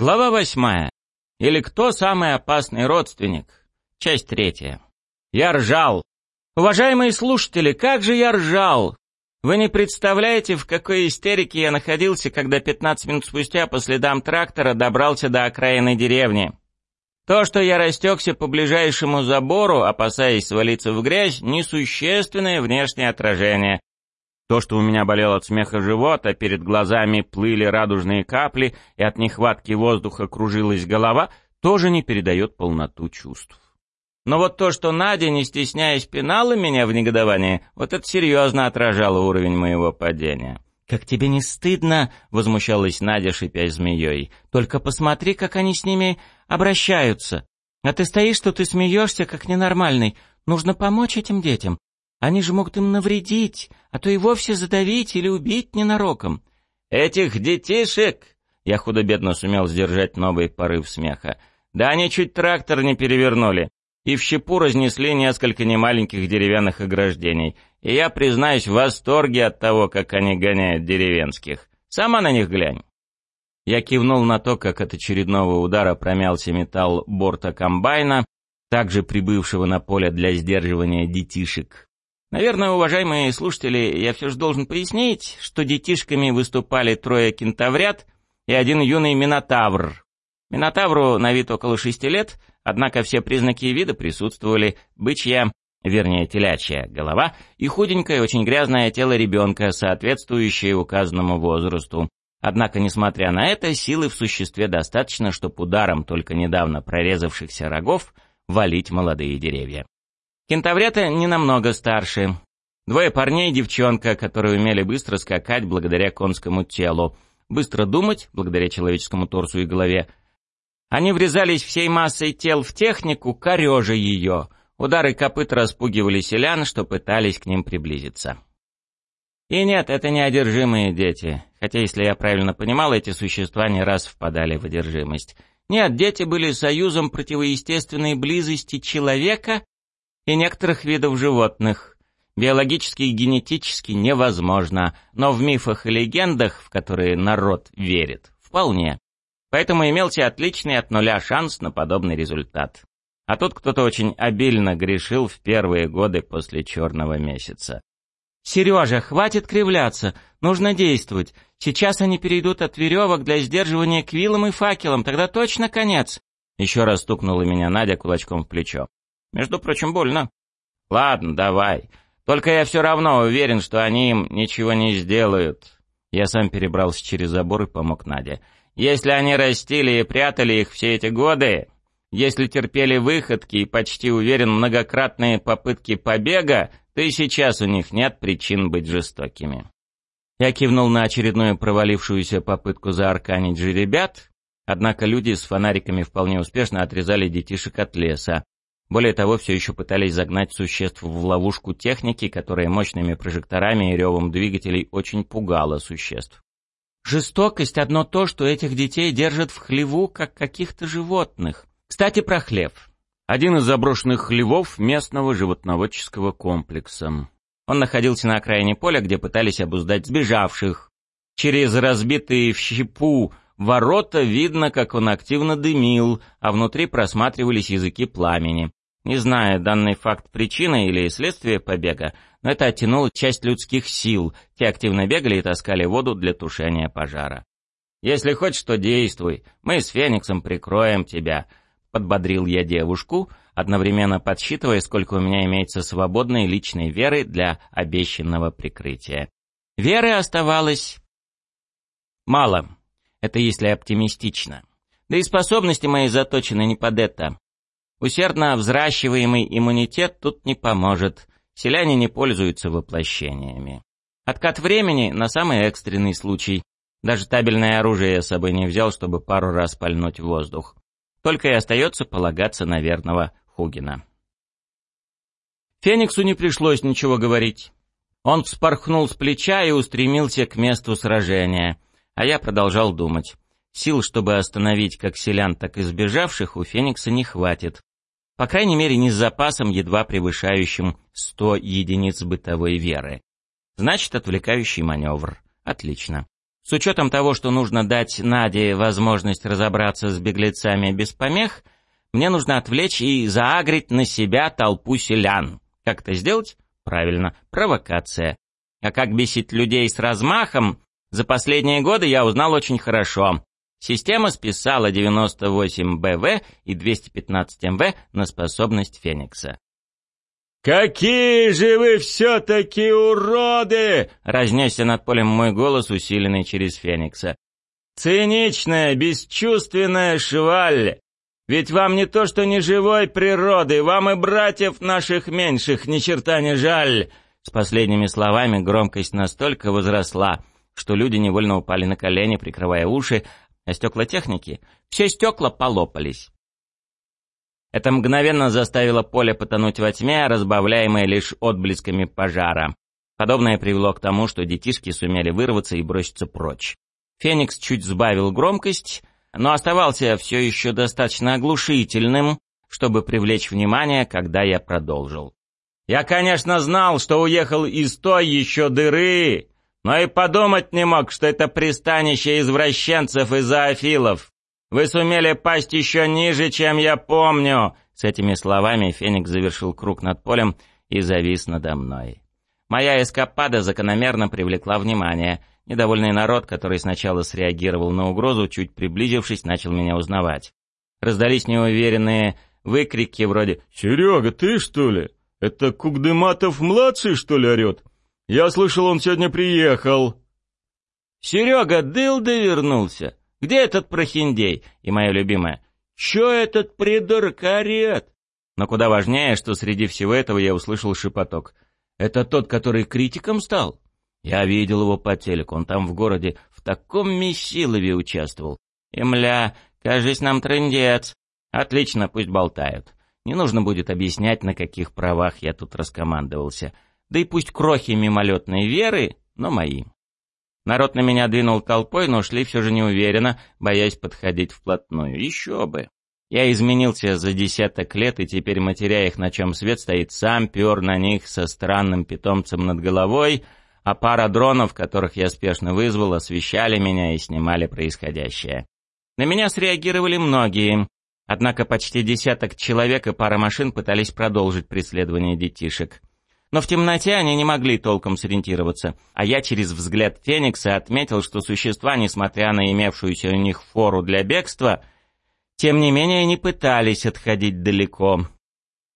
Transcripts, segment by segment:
Глава восьмая. Или кто самый опасный родственник? Часть третья. Я ржал. Уважаемые слушатели, как же я ржал! Вы не представляете, в какой истерике я находился, когда 15 минут спустя по следам трактора добрался до окраины деревни. То, что я растекся по ближайшему забору, опасаясь свалиться в грязь, несущественное внешнее отражение. То, что у меня болел от смеха живот, а перед глазами плыли радужные капли, и от нехватки воздуха кружилась голова, тоже не передает полноту чувств. Но вот то, что Надя, не стесняясь, пинала меня в негодовании, вот это серьезно отражало уровень моего падения. «Как тебе не стыдно?» — возмущалась Надя, шипя змеей. «Только посмотри, как они с ними обращаются. А ты стоишь тут и смеешься, как ненормальный. Нужно помочь этим детям. Они же могут им навредить, а то и вовсе задавить или убить ненароком. Этих детишек... Я худо-бедно сумел сдержать новый порыв смеха. Да они чуть трактор не перевернули. И в щепу разнесли несколько немаленьких деревянных ограждений. И я, признаюсь, в восторге от того, как они гоняют деревенских. Сама на них глянь. Я кивнул на то, как от очередного удара промялся металл борта комбайна, также прибывшего на поле для сдерживания детишек. Наверное, уважаемые слушатели, я все же должен пояснить, что детишками выступали трое кентаврят и один юный минотавр. Минотавру на вид около шести лет, однако все признаки вида присутствовали. Бычья, вернее телячья, голова и худенькое, очень грязное тело ребенка, соответствующее указанному возрасту. Однако, несмотря на это, силы в существе достаточно, чтобы ударом только недавно прорезавшихся рогов валить молодые деревья. Кентаврята не намного старше. Двое парней и девчонка, которые умели быстро скакать благодаря конскому телу, быстро думать благодаря человеческому торсу и голове. Они врезались всей массой тел в технику, корежа ее. Удары копыт распугивали селян, что пытались к ним приблизиться. И нет, это не одержимые дети. Хотя, если я правильно понимал, эти существа не раз впадали в одержимость. Нет, дети были союзом противоестественной близости человека и некоторых видов животных. Биологически и генетически невозможно, но в мифах и легендах, в которые народ верит, вполне. Поэтому имелся отличный от нуля шанс на подобный результат. А тут кто-то очень обильно грешил в первые годы после черного месяца. «Сережа, хватит кривляться, нужно действовать. Сейчас они перейдут от веревок для сдерживания к вилам и факелам, тогда точно конец!» Еще раз стукнула меня Надя кулачком в плечо. Между прочим, больно. Ладно, давай. Только я все равно уверен, что они им ничего не сделают. Я сам перебрался через забор и помог Наде. Если они растили и прятали их все эти годы, если терпели выходки и почти уверен многократные попытки побега, то и сейчас у них нет причин быть жестокими. Я кивнул на очередную провалившуюся попытку заарканить же ребят, однако люди с фонариками вполне успешно отрезали детишек от леса, более того, все еще пытались загнать существ в ловушку техники, которая мощными прожекторами и ревом двигателей очень пугала существ. Жестокость — одно то, что этих детей держат в хлеву, как каких-то животных. Кстати, про хлев. Один из заброшенных хлевов местного животноводческого комплекса. Он находился на окраине поля, где пытались обуздать сбежавших. Через разбитые в щепу ворота видно, как он активно дымил, а внутри просматривались языки пламени. Не знаю, данный факт причина или следствие побега, но это оттянуло часть людских сил. Те активно бегали и таскали воду для тушения пожара. «Если хочешь, то действуй. Мы с Фениксом прикроем тебя», — подбодрил я девушку, одновременно подсчитывая, сколько у меня имеется свободной личной веры для обещанного прикрытия. Веры оставалось мало. Это если оптимистично. Да и способности мои заточены не под это. Усердно взращиваемый иммунитет тут не поможет. Селяне не пользуются воплощениями. Откат времени на самый экстренный случай. Даже табельное оружие я с собой не взял, чтобы пару раз пальнуть в воздух. Только и остается полагаться на верного Хугина. Фениксу не пришлось ничего говорить. Он вспорхнул с плеча и устремился к месту сражения, а я продолжал думать. Сил, чтобы остановить как селян, так и сбежавших, у Феникса не хватит. По крайней мере, не с запасом, едва превышающим 100 единиц бытовой веры. Значит, отвлекающий маневр. Отлично. С учетом того, что нужно дать Наде возможность разобраться с беглецами без помех, мне нужно отвлечь и заагрить на себя толпу селян. Как это сделать? Правильно, провокация. А как бесить людей с размахом, за последние годы я узнал очень хорошо. Система списала 98 БВ и 215 МВ на способность Феникса. «Какие же вы все-таки уроды!» — разнесся над полем мой голос, усиленный через Феникса. «Циничная, бесчувственная шваль! Ведь вам не то что не живой природы, вам и братьев наших меньших ни черта не жаль!» С последними словами громкость настолько возросла, что люди невольно упали на колени, прикрывая уши, а стекла техники, все стекла полопались. Это мгновенно заставило поле потонуть во тьме, разбавляемое лишь отблесками пожара. Подобное привело к тому, что детишки сумели вырваться и броситься прочь. Феникс чуть сбавил громкость, но оставался все еще достаточно оглушительным, чтобы привлечь внимание, когда я продолжил. «Я, конечно, знал, что уехал из той еще дыры, но и подумать не мог, что это пристанище извращенцев и зоофилов. Вы сумели пасть еще ниже, чем я помню!» С этими словами Феникс завершил круг над полем и завис надо мной. Моя эскапада закономерно привлекла внимание. Недовольный народ, который сначала среагировал на угрозу, чуть приблизившись, начал меня узнавать. Раздались неуверенные выкрики вроде «Серега, ты что ли? Это Кугдыматов-младший, что ли, орет? Я слышал, он сегодня приехал». «Серега, дылда вернулся!» Где этот прохиндей? И моя любимая. Чё этот придурок орёт? Но куда важнее, что среди всего этого я услышал шепоток. Это тот, который критиком стал? Я видел его по телеку, он там в городе в таком месилове участвовал. И мля, кажись, нам трындец. Отлично, пусть болтают. Не нужно будет объяснять, на каких правах я тут раскомандовался. Да и пусть крохи мимолетной веры, но мои. Народ на меня двинул толпой, но шли все же неуверенно, боясь подходить вплотную. Еще бы. Я изменился за десяток лет, и теперь, матеря их, на чем свет стоит, сам пер на них со странным питомцем над головой, а пара дронов, которых я спешно вызвал, освещали меня и снимали происходящее. На меня среагировали многие, однако почти десяток человек и пара машин пытались продолжить преследование детишек. Но в темноте они не могли толком сориентироваться, а я через взгляд Феникса отметил, что существа, несмотря на имевшуюся у них фору для бегства, тем не менее не пытались отходить далеко.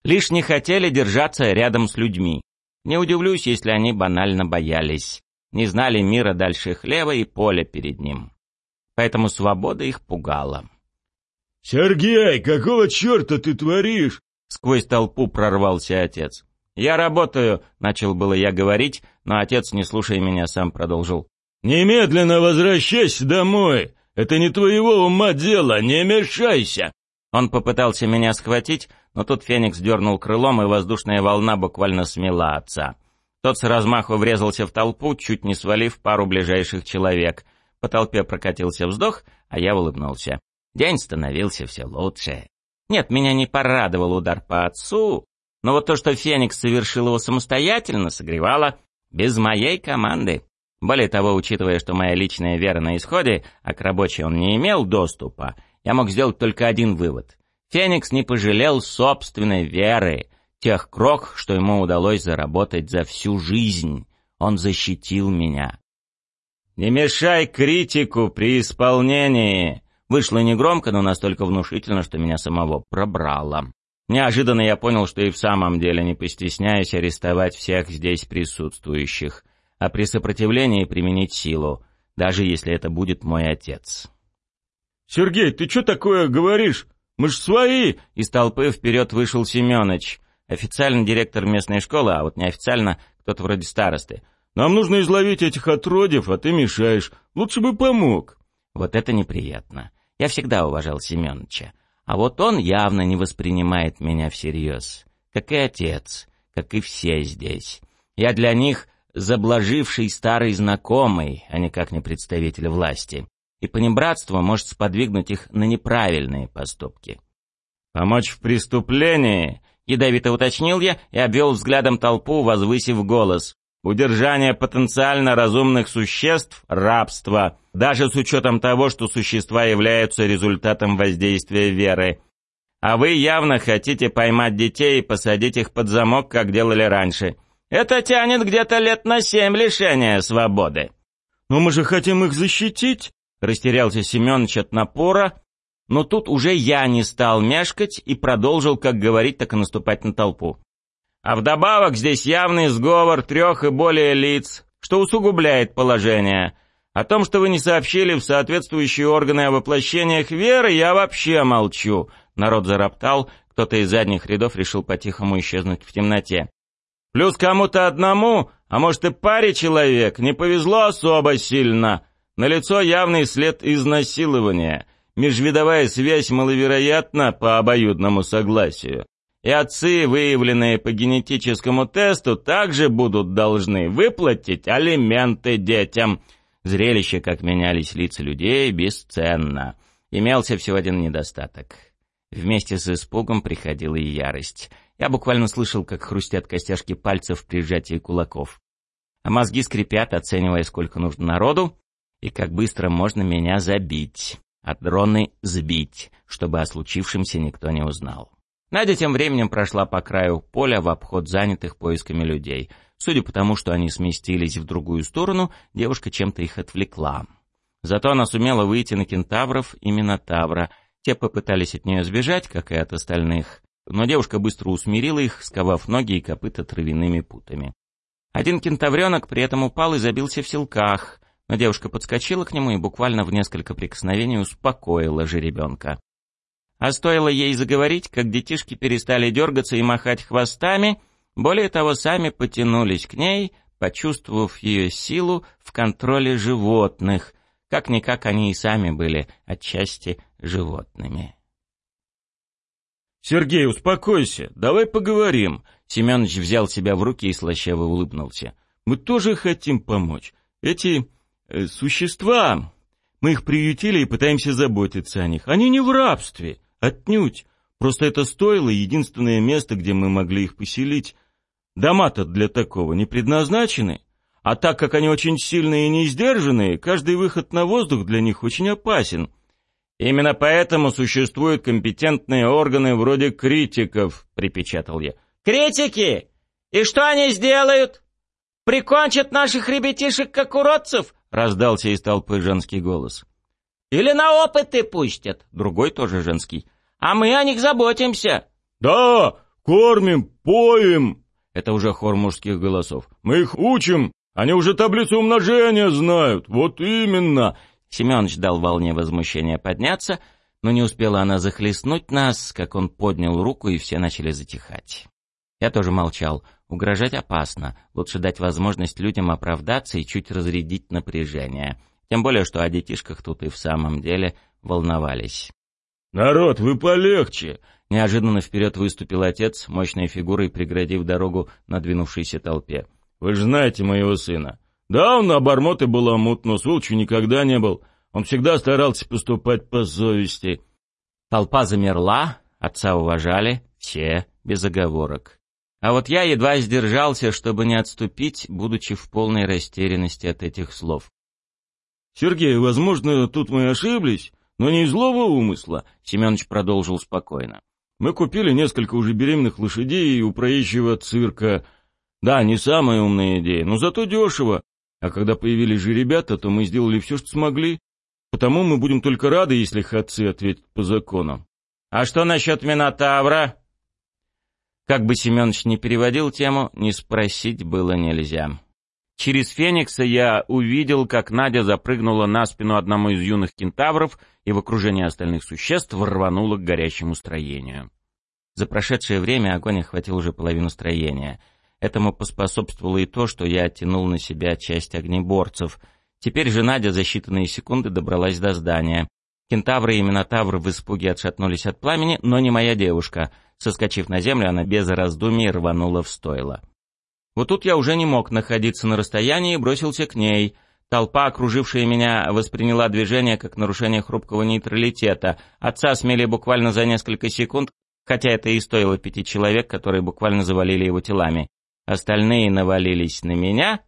Лишь не хотели держаться рядом с людьми. Не удивлюсь, если они банально боялись. Не знали мира дальше хлеба и поля перед ним. Поэтому свобода их пугала. «Сергей, какого черта ты творишь?» Сквозь толпу прорвался отец. «Я работаю», — начал было я говорить, но отец, не слушая меня, сам продолжил. «Немедленно возвращайся домой! Это не твоего ума дело, не мешайся!» Он попытался меня схватить, но тут Феникс дернул крылом, и воздушная волна буквально смела отца. Тот с размаху врезался в толпу, чуть не свалив пару ближайших человек. По толпе прокатился вздох, а я улыбнулся. День становился все лучше. Нет, меня не порадовал удар по отцу, но вот то, что Феникс совершил его самостоятельно, согревало без моей команды. Более того, учитывая, что моя личная вера на исходе, а к рабочей он не имел доступа, я мог сделать только один вывод. Феникс не пожалел собственной веры, тех крох, что ему удалось заработать за всю жизнь. Он защитил меня. «Не мешай критику при исполнении!» Вышло негромко, но настолько внушительно, что меня самого пробрало. Неожиданно я понял, что и в самом деле не постесняюсь арестовать всех здесь присутствующих, а при сопротивлении применить силу, даже если это будет мой отец. «Сергей, ты что такое говоришь? Мы ж свои!» Из толпы вперед вышел Семёныч, официально директор местной школы, а вот неофициально кто-то вроде старосты. «Нам нужно изловить этих отродьев, а ты мешаешь. Лучше бы помог». Вот это неприятно. Я всегда уважал Семёныча. А вот он явно не воспринимает меня всерьез. Как и отец, как и все здесь. Я для них заблаживший старый знакомый, а никак не представитель власти. И понебратство может сподвигнуть их на неправильные поступки. «Помочь в преступлении?» — ядовито уточнил я и обвел взглядом толпу, возвысив голос. Удержание потенциально разумных существ – рабство, даже с учетом того, что существа являются результатом воздействия веры. А вы явно хотите поймать детей и посадить их под замок, как делали раньше. Это тянет где-то лет на семь лишения свободы. «Но мы же хотим их защитить!» – растерялся Семенович от напора, но тут уже я не стал мешкать и продолжил как говорить, так и наступать на толпу. А вдобавок здесь явный сговор трех и более лиц, что усугубляет положение. О том, что вы не сообщили в соответствующие органы о воплощениях веры, я вообще молчу. Народ зароптал, кто-то из задних рядов решил по-тихому исчезнуть в темноте. Плюс кому-то одному, а может и паре человек, не повезло особо сильно. На лицо явный след изнасилования. Межвидовая связь маловероятна по обоюдному согласию и отцы, выявленные по генетическому тесту, также будут должны выплатить алименты детям. Зрелище, как менялись лица людей, бесценно. Имелся всего один недостаток. Вместе с испугом приходила и ярость. Я буквально слышал, как хрустят костяшки пальцев при сжатии кулаков. А мозги скрипят, оценивая, сколько нужно народу, и как быстро можно меня забить, а дроны сбить, чтобы о случившемся никто не узнал. Надя тем временем прошла по краю поля в обход занятых поисками людей. Судя по тому, что они сместились в другую сторону, девушка чем-то их отвлекла. Зато она сумела выйти на кентавров и минотавра. Те попытались от нее сбежать, как и от остальных. Но девушка быстро усмирила их, сковав ноги и копыта травяными путами. Один кентавренок при этом упал и забился в селках, но девушка подскочила к нему и буквально в несколько прикосновений успокоила жеребенка. А стоило ей заговорить, как детишки перестали дергаться и махать хвостами, более того, сами потянулись к ней, почувствовав ее силу в контроле животных. Как-никак они и сами были отчасти животными. «Сергей, успокойся, давай поговорим», — Семенович взял себя в руки и слащаво улыбнулся. «Мы тоже хотим помочь. Эти э, существа, мы их приютили и пытаемся заботиться о них. Они не в рабстве. Отнюдь. Просто это стоило единственное место, где мы могли их поселить. Дома-то для такого не предназначены. А так как они очень сильные и неиздержанные, каждый выход на воздух для них очень опасен. Именно поэтому существуют компетентные органы вроде критиков, припечатал я. Критики? И что они сделают? Прикончат наших ребятишек как уродцев? раздался из толпы женский голос. Или на опыты пустят, другой тоже женский. А мы о них заботимся. Да, кормим, поем. Это уже хор мужских голосов. Мы их учим, они уже таблицу умножения знают. Вот именно. Семёныч дал волне возмущения подняться, но не успела она захлестнуть нас, как он поднял руку, и все начали затихать. Я тоже молчал. Угрожать опасно. Лучше дать возможность людям оправдаться и чуть разрядить напряжение. Тем более, что о детишках тут и в самом деле волновались. «Народ, вы полегче!» Неожиданно вперед выступил отец, мощной фигурой преградив дорогу надвинувшейся толпе. «Вы же знаете моего сына. Да, он обормот и баламут, но сволочью никогда не был. Он всегда старался поступать по совести». Толпа замерла, отца уважали, все без оговорок. А вот я едва сдержался, чтобы не отступить, будучи в полной растерянности от этих слов. «Сергей, возможно, тут мы ошиблись, но не из злого умысла», — Семенович продолжил спокойно. «Мы купили несколько уже беременных лошадей у проезжего цирка. Да, не самая умная идея, но зато дешево. А когда появились же ребята, то мы сделали все, что смогли. Потому мы будем только рады, если хатцы ответят по закону». «А что насчет Минотавра?» Как бы Семенович не переводил тему, не спросить было нельзя. Через Феникса я увидел, как Надя запрыгнула на спину одному из юных кентавров и в окружении остальных существ рванула к горящему строению. За прошедшее время огонь охватил уже половину строения. Этому поспособствовало и то, что я оттянул на себя часть огнеборцев. Теперь же Надя за считанные секунды добралась до здания. Кентавры и Минотавры в испуге отшатнулись от пламени, но не моя девушка. Соскочив на землю, она без раздумий рванула в стойло. Вот тут я уже не мог находиться на расстоянии и бросился к ней. Толпа, окружившая меня, восприняла движение как нарушение хрупкого нейтралитета. Отца смели буквально за несколько секунд, хотя это и стоило пяти человек, которые буквально завалили его телами. Остальные навалились на меня.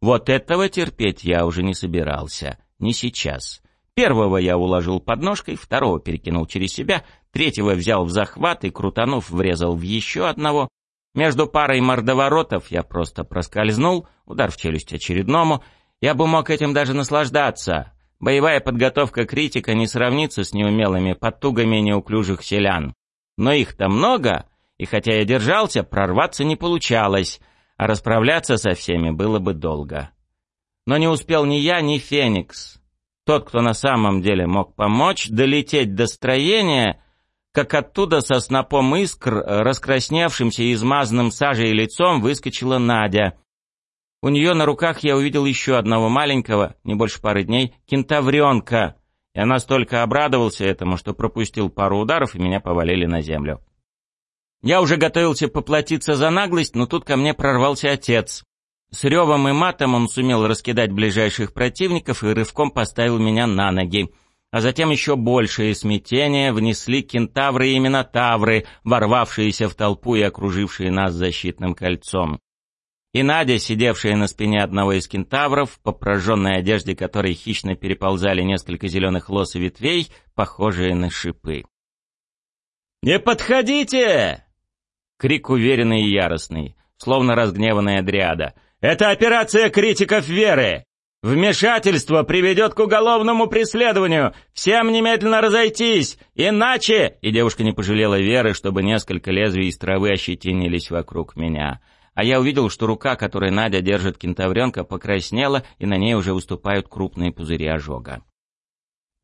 Вот этого терпеть я уже не собирался. Не сейчас. Первого я уложил под ножкой, второго перекинул через себя, третьего взял в захват и, крутанув, врезал в еще одного. Между парой мордоворотов я просто проскользнул, удар в челюсть очередному. Я бы мог этим даже наслаждаться. Боевая подготовка критика не сравнится с неумелыми потугами неуклюжих селян. Но их-то много, и хотя я держался, прорваться не получалось, а расправляться со всеми было бы долго. Но не успел ни я, ни Феникс. Тот, кто на самом деле мог помочь долететь до строения, как оттуда со снопом искр, раскрасневшимся и измазанным сажей лицом, выскочила Надя. У нее на руках я увидел еще одного маленького, не больше пары дней, кентавренка. Я настолько обрадовался этому, что пропустил пару ударов, и меня повалили на землю. Я уже готовился поплатиться за наглость, но тут ко мне прорвался отец. С ревом и матом он сумел раскидать ближайших противников и рывком поставил меня на ноги. А затем еще большее смятение внесли кентавры и минотавры, ворвавшиеся в толпу и окружившие нас защитным кольцом. И Надя, сидевшая на спине одного из кентавров, по прожженной одежде которой хищно переползали несколько зеленых лос и ветвей, похожие на шипы. «Не подходите!» Крик уверенный и яростный, словно разгневанная дриада. Это операция критиков веры. Вмешательство приведет к уголовному преследованию. Всем немедленно разойтись, иначе...» И девушка не пожалела веры, чтобы несколько лезвий из травы ощетинились вокруг меня. А я увидел, что рука, которой Надя держит кентавренка, покраснела, и на ней уже выступают крупные пузыри ожога.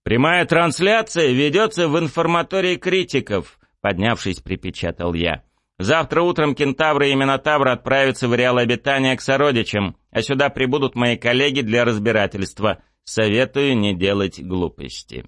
«Прямая трансляция ведется в информатории критиков», — поднявшись, припечатал я. Завтра утром кентавры и минотавры отправятся в ареал обитания к сородичам, а сюда прибудут мои коллеги для разбирательства. Советую не делать глупости.